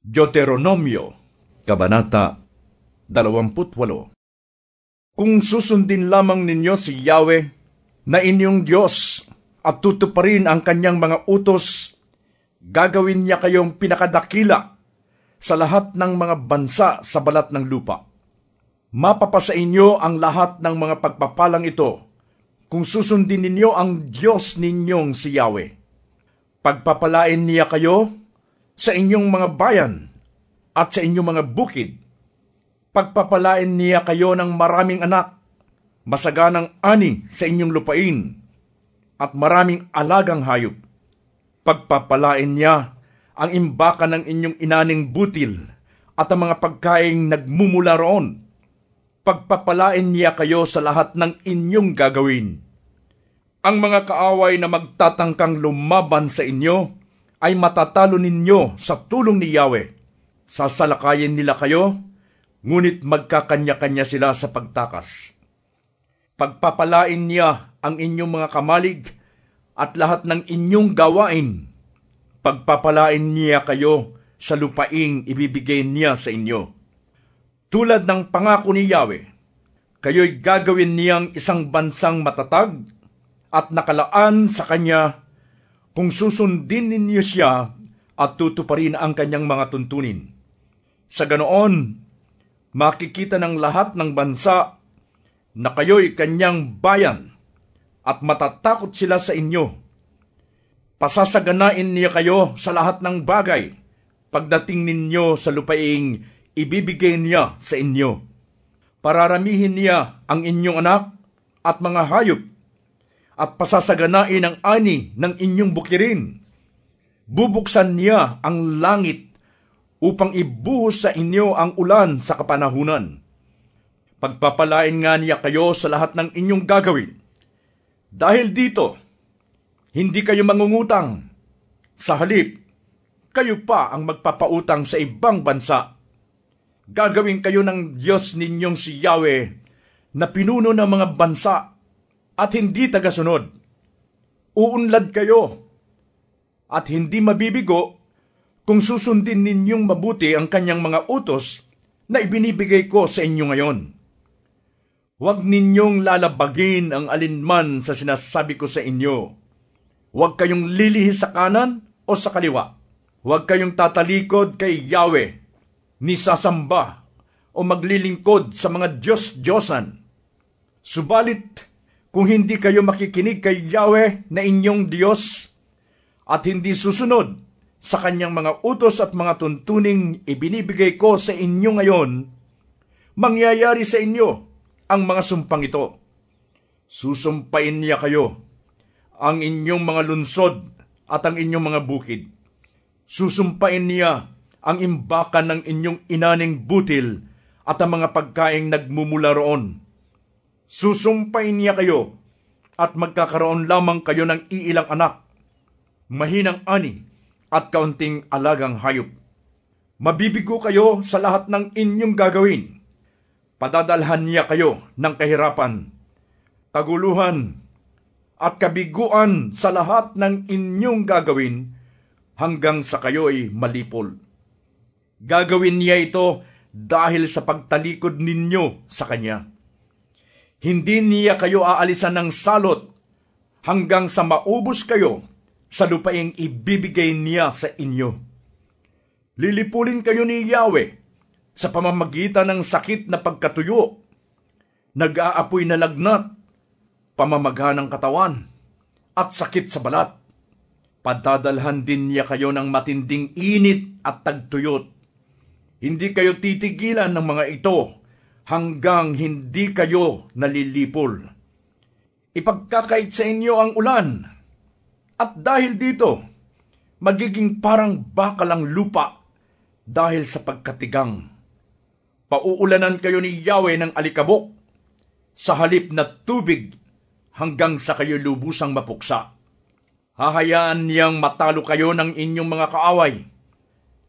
Deuteronomio, Kabanata 28 Kung susundin lamang ninyo si Yahweh na inyong Diyos at tutuparin ang kanyang mga utos, gagawin niya kayong pinakadakila sa lahat ng mga bansa sa balat ng lupa. Mapapasa inyo ang lahat ng mga pagpapalang ito kung susundin ninyo ang Diyos ninyong si Yahweh. Pagpapalain niya kayo sa inyong mga bayan at sa inyong mga bukid. Pagpapalain niya kayo ng maraming anak, masaganang ani sa inyong lupain, at maraming alagang hayop. Pagpapalain niya ang imbakan ng inyong inaning butil at ang mga pagkaing nagmumula roon. Pagpapalain niya kayo sa lahat ng inyong gagawin. Ang mga kaaway na magtatangkang lumaban sa inyo ay matatalo ninyo sa tulong ni Yahweh. Sasalakayin nila kayo, ngunit magkakanya-kanya sila sa pagtakas. Pagpapalain niya ang inyong mga kamalig at lahat ng inyong gawain. Pagpapalain niya kayo sa lupaing ibibigay niya sa inyo. Tulad ng pangako ni Yahweh, kayo'y gagawin niyang isang bansang matatag at nakalaan sa kanya kung susundin ninyo siya at tutuparin ang kanyang mga tuntunin. Sa ganoon, makikita ng lahat ng bansa na kayo'y kanyang bayan at matatakot sila sa inyo. Pasasaganain niya kayo sa lahat ng bagay pagdating ninyo sa lupaing ibibigay niya sa inyo. Pararamihin niya ang inyong anak at mga hayop at pasasaganain ang ani ng inyong bukirin. Bubuksan niya ang langit upang ibuhos sa inyo ang ulan sa kapanahunan. Pagpapalain nga niya kayo sa lahat ng inyong gagawin. Dahil dito, hindi kayo mangungutang. Sa halip, kayo pa ang magpapautang sa ibang bansa. Gagawin kayo ng Diyos ninyong si Yahweh na pinuno ng mga bansa at hindi tagasunod. Uunlad kayo at hindi mabibigo kung susundin ninyong mabuti ang kanyang mga utos na ibinibigay ko sa inyo ngayon. Huwag ninyong lalabagin ang alinman sa sinasabi ko sa inyo. Huwag kayong lilihis sa kanan o sa kaliwa. Huwag kayong tatalikod kay Yahweh, ni sasamba o maglilingkod sa mga Diyos-Diyosan. Subalit, kung hindi kayo makikinig kay Yahweh na inyong Diyos at hindi susunod sa kanyang mga utos at mga tuntuning ibinibigay ko sa inyo ngayon, mangyayari sa inyo ang mga sumpang ito. Susumpain niya kayo ang inyong mga lunsod at ang inyong mga bukid. Susumpain niya ang imbakan ng inyong inaning butil at ang mga pagkaing nagmumula roon Susumpay niya kayo at magkakaroon lamang kayo ng iilang anak, mahinang ani at kaunting alagang hayop. Mabibigo kayo sa lahat ng inyong gagawin. Padadalhan niya kayo ng kahirapan, kaguluhan, at kabiguan sa lahat ng inyong gagawin hanggang sa kayo'y malipol. Gagawin niya ito dahil sa pagtalikod ninyo sa Kanya hindi niya kayo aalisan ng salot hanggang sa maubos kayo sa lupaing ibibigay niya sa inyo. Lilipulin kayo ni Yahweh sa pamamagitan ng sakit na pagkatuyo, nag-aapoy na lagnat, pamamaga ng katawan, at sakit sa balat. Padadalhan din niya kayo ng matinding init at tagtuyot. Hindi kayo titigilan ng mga ito hanggang hindi kayo nalilipol. Ipagkakait sa inyo ang ulan, at dahil dito, magiging parang bakalang lupa dahil sa pagkatigang. Pauulanan kayo ni Yahweh ng alikabok sa halip na tubig hanggang sa kayo lubusang mapuksa. Hahayaan niyang matalo kayo ng inyong mga kaaway.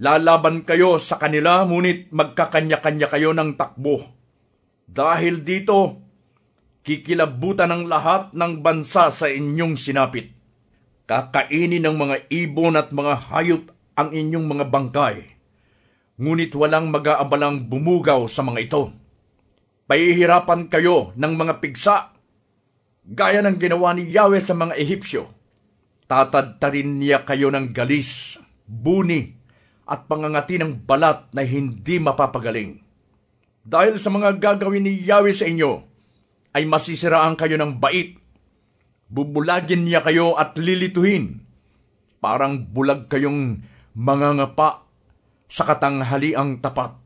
Lalaban kayo sa kanila, ngunit magkakanya-kanya kayo ng takbo dahil dito, kikilabutan ng lahat ng bansa sa inyong sinapit. Kakainin ng mga ibon at mga hayop ang inyong mga bangkay. ngunit walang mag-aabalang bumugaw sa mga ito. Pahihirapan kayo ng mga pigsa, gaya ng ginawa ni Yahweh sa mga Ehipsyo. Tatadtarin niya kayo ng galis, buni, at pangangati ng balat na hindi mapapagaling. Dahil sa mga gagawin ni Yahweh sa inyo, ay masisiraan kayo ng bait. Bubulagin niya kayo at lilituhin. Parang bulag kayong mga ngapa sa katanghaliang tapat.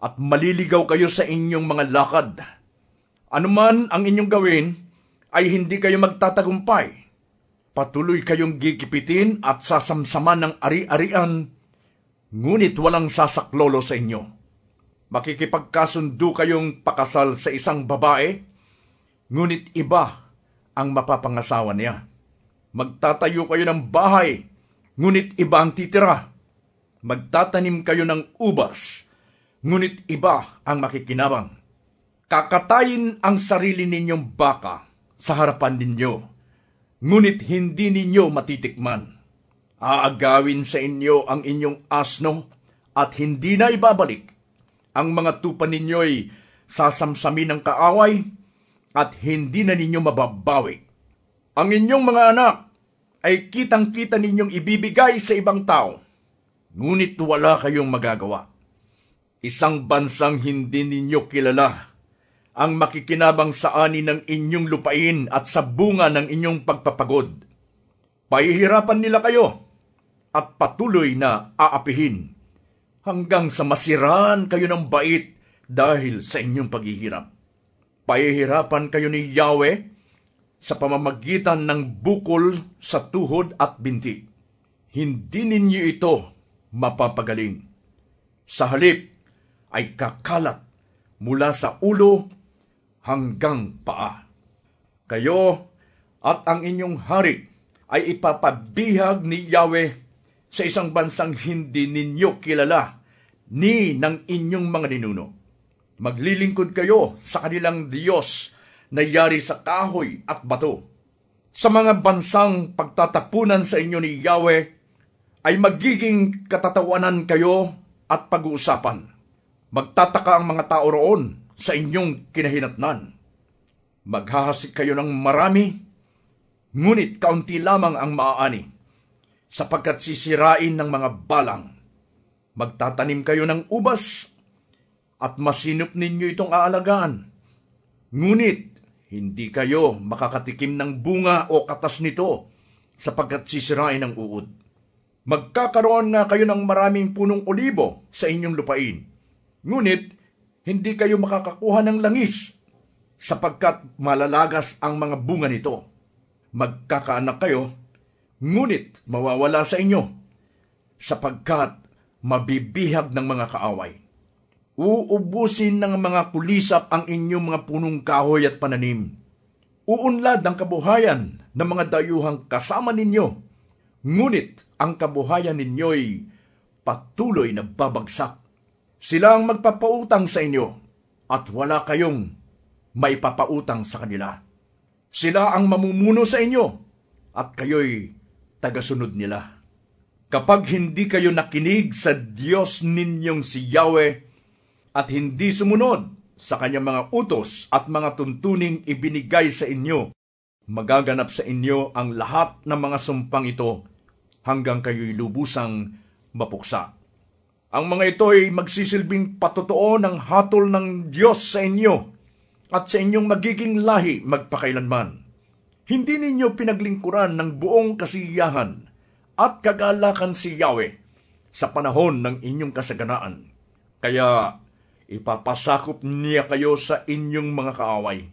At maliligaw kayo sa inyong mga lakad. Anuman ang inyong gawin, ay hindi kayo magtatagumpay. Patuloy kayong gigipitin at sasamsaman ng ari-arian ngunit walang sasaklolo sa inyo. Makikipagkasundo kayong pakasal sa isang babae, ngunit iba ang mapapangasawa niya. Magtatayo kayo ng bahay, ngunit iba ang titira. Magtatanim kayo ng ubas, ngunit iba ang makikinabang. Kakatayin ang sarili ninyong baka sa harapan ninyo, ngunit hindi ninyo matitikman. Aagawin sa inyo ang inyong asno at hindi na ibabalik. Ang mga tupa ninyo'y sasamsamin ng kaaway at hindi na ninyo mababawi. Ang inyong mga anak ay kitang-kita ninyong ibibigay sa ibang tao, ngunit wala kayong magagawa. Isang bansang hindi ninyo kilala ang makikinabang sa ani ng inyong lupain at sa bunga ng inyong pagpapagod. Pahihirapan nila kayo at patuloy na aapihin hanggang sa masiraan kayo ng bait dahil sa inyong paghihirap. Pahihirapan kayo ni Yahweh sa pamamagitan ng bukol sa tuhod at binti. Hindi ninyo ito mapapagaling. Sa halip ay kakalat mula sa ulo hanggang paa. Kayo at ang inyong hari ay ipapabihag ni Yahweh sa isang bansang hindi ninyo kilala ni ng inyong mga ninuno. Maglilingkod kayo sa kanilang Diyos na yari sa kahoy at bato. Sa mga bansang pagtatapunan sa inyo ni Yahweh, ay magiging katatawanan kayo at pag-uusapan. Magtataka ang mga tao roon sa inyong kinahinatnan. Maghahasik kayo ng marami, ngunit kaunti lamang ang maaani sapagkat sisirain ng mga balang. Magtatanim kayo ng ubas at masinop ninyo itong aalagaan. Ngunit hindi kayo makakatikim ng bunga o katas nito sapagkat sisirain ng uod. Magkakaroon nga kayo ng maraming punong olibo sa inyong lupain. Ngunit hindi kayo makakakuha ng langis sapagkat malalagas ang mga bunga nito. Magkakaanak kayo ngunit mawawala sa inyo, sapagkat mabibihag ng mga kaaway. Uubusin ng mga kulisap ang inyong mga punong kahoy at pananim. Uunlad ang kabuhayan ng mga dayuhang kasama ninyo, ngunit ang kabuhayan ninyo'y patuloy na babagsak. Sila ang magpapautang sa inyo at wala kayong maipapautang sa kanila. Sila ang mamumuno sa inyo at kayo'y tagasunod nila. Kapag hindi kayo nakinig sa Diyos ninyong si Yahweh at hindi sumunod sa kanyang mga utos at mga tuntuning ibinigay sa inyo, magaganap sa inyo ang lahat ng mga sumpang ito hanggang kayo'y lubusang mapuksa. Ang mga ito ay magsisilbing patotoo ng hatol ng Diyos sa inyo at sa inyong magiging lahi magpakailanman. Hindi ninyo pinaglingkuran ng buong kasiyahan at kagalakan si Yahweh sa panahon ng inyong kasaganaan. Kaya ipapasakop niya kayo sa inyong mga kaaway.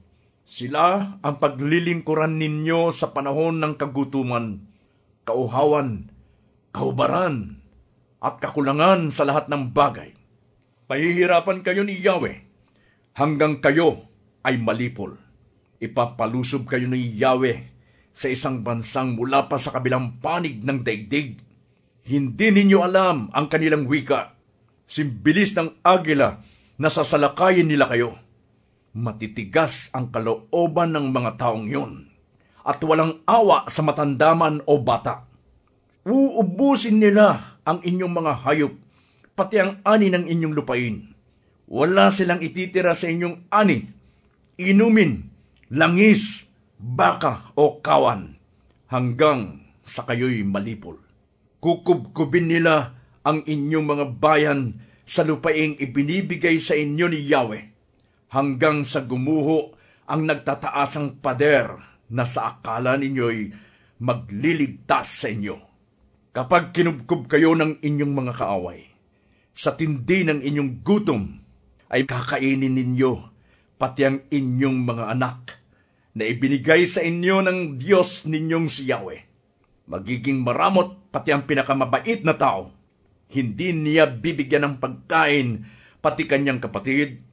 Sila ang paglilingkuran ninyo sa panahon ng kagutuman, kauhawan, kaubaran, at kakulangan sa lahat ng bagay. Pahihirapan kayo ni Yahweh hanggang kayo ay malipol. Ipapalusob kayo ni Yahweh sa isang bansang mula pa sa kabilang panig ng daigdig. Hindi ninyo alam ang kanilang wika. Simbilis ng agila na sasalakayin nila kayo. Matitigas ang kalooban ng mga taong yun at walang awa sa matandaman o bata. Uubusin nila ang inyong mga hayop pati ang ani ng inyong lupain. Wala silang ititira sa inyong ani, inumin, langis, baka o kawan, hanggang sa kayo'y malipol. Kukubkubin nila ang inyong mga bayan sa lupaing ibinibigay sa inyo ni Yahweh, hanggang sa gumuho ang nagtataasang pader na sa akala ninyo'y magliligtas sa inyo. Kapag kinubkub kayo ng inyong mga kaaway, sa tindi ng inyong gutom, ay kakainin ninyo pati ang inyong mga anak na ibinigay sa inyo ng Diyos ninyong si Yahweh. Magiging maramot pati ang pinakamabait na tao. Hindi niya bibigyan ng pagkain pati kanyang kapatid,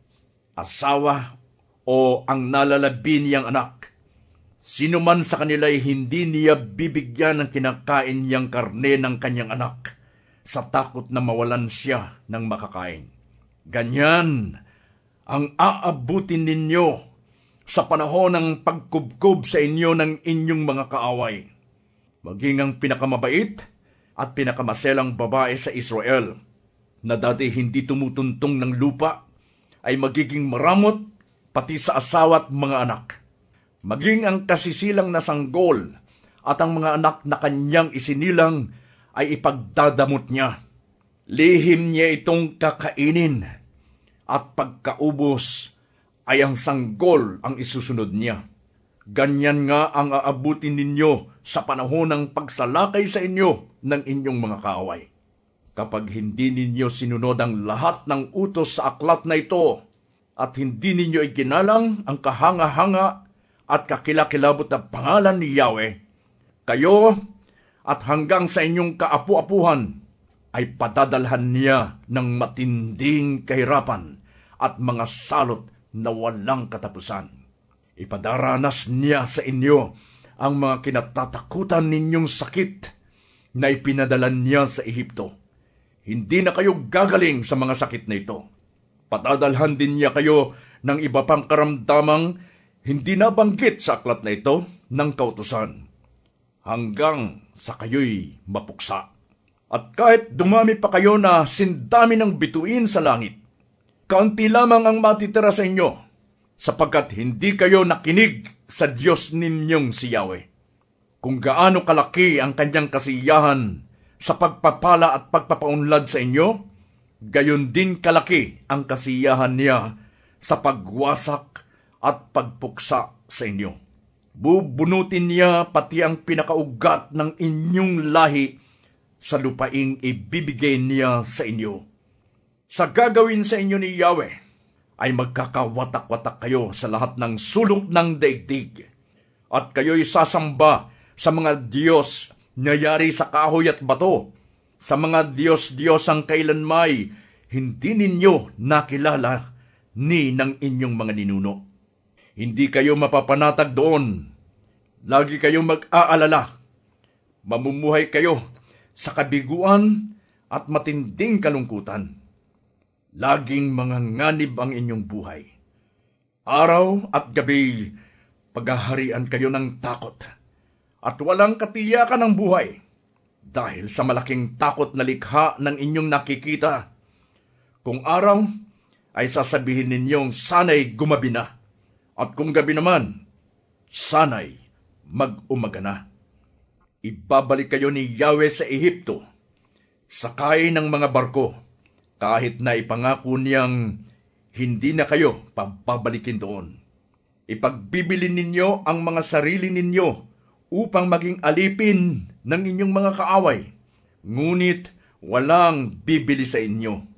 asawa, o ang nalalabi niyang anak. Sino man sa kanila ay hindi niya bibigyan ng kinakain niyang karne ng kanyang anak sa takot na mawalan siya ng makakain. Ganyan ang aabutin ninyo sa panahon ng pagkubkob sa inyo ng inyong mga kaaway. Maging ang pinakamabait at pinakamaselang babae sa Israel na dati hindi tumutuntong ng lupa ay magiging maramot pati sa asawa at mga anak. Maging ang kasisilang na sanggol at ang mga anak na kanyang isinilang ay ipagdadamot niya. Lihim niya itong kakainin at pagkaubos ay ang sanggol ang isusunod niya. Ganyan nga ang aabutin ninyo sa panahon ng pagsalakay sa inyo ng inyong mga kaaway. Kapag hindi ninyo sinunod ang lahat ng utos sa aklat na ito at hindi ninyo iginalang ang kahanga-hanga at kakilakilabot na pangalan ni Yahweh, kayo at hanggang sa inyong kaapu-apuhan ay padadalhan niya ng matinding kahirapan at mga salot na walang katapusan. Ipadaranas niya sa inyo ang mga kinatatakutan ninyong sakit na ipinadalan niya sa Ehipto. Hindi na kayo gagaling sa mga sakit na ito. Patadalhan din niya kayo ng iba pang karamdamang hindi nabanggit sa aklat na ito ng kautusan hanggang sa kayo'y mapuksa. At kahit dumami pa kayo na sindami ng bituin sa langit, kaunti lamang ang matitira sa inyo, sapagkat hindi kayo nakinig sa Diyos ninyong si Yahweh. Kung gaano kalaki ang kanyang kasiyahan sa pagpapala at pagpapaunlad sa inyo, gayon din kalaki ang kasiyahan niya sa pagwasak at pagpuksa sa inyo. Bubunutin niya pati ang pinakaugat ng inyong lahi sa lupaing ibibigay niya sa inyo. Sa gagawin sa inyo ni Yahweh, ay magkakawatak-watak kayo sa lahat ng sulok ng daigdig. At kayo'y sasamba sa mga Diyos na yari sa kahoy at bato, sa mga Diyos-Diyos ang kailanmay hindi ninyo nakilala ni ng inyong mga ninuno. Hindi kayo mapapanatag doon. Lagi kayong mag-aalala. Mamumuhay kayo sa kabiguan at matinding kalungkutan. Laging mga nganib ang inyong buhay. Araw at gabi, paghaharian kayo ng takot at walang katiyakan ng buhay dahil sa malaking takot na likha ng inyong nakikita. Kung araw, ay sasabihin ninyong sanay gumabi na at kung gabi naman, sanay mag-umaga na. Ibabalik kayo ni Yahweh sa Ehipto, sakay ng mga barko, kahit na ipangako niyang hindi na kayo pababalikin doon. Ipagbibili ninyo ang mga sarili ninyo upang maging alipin ng inyong mga kaaway, ngunit walang bibili sa inyo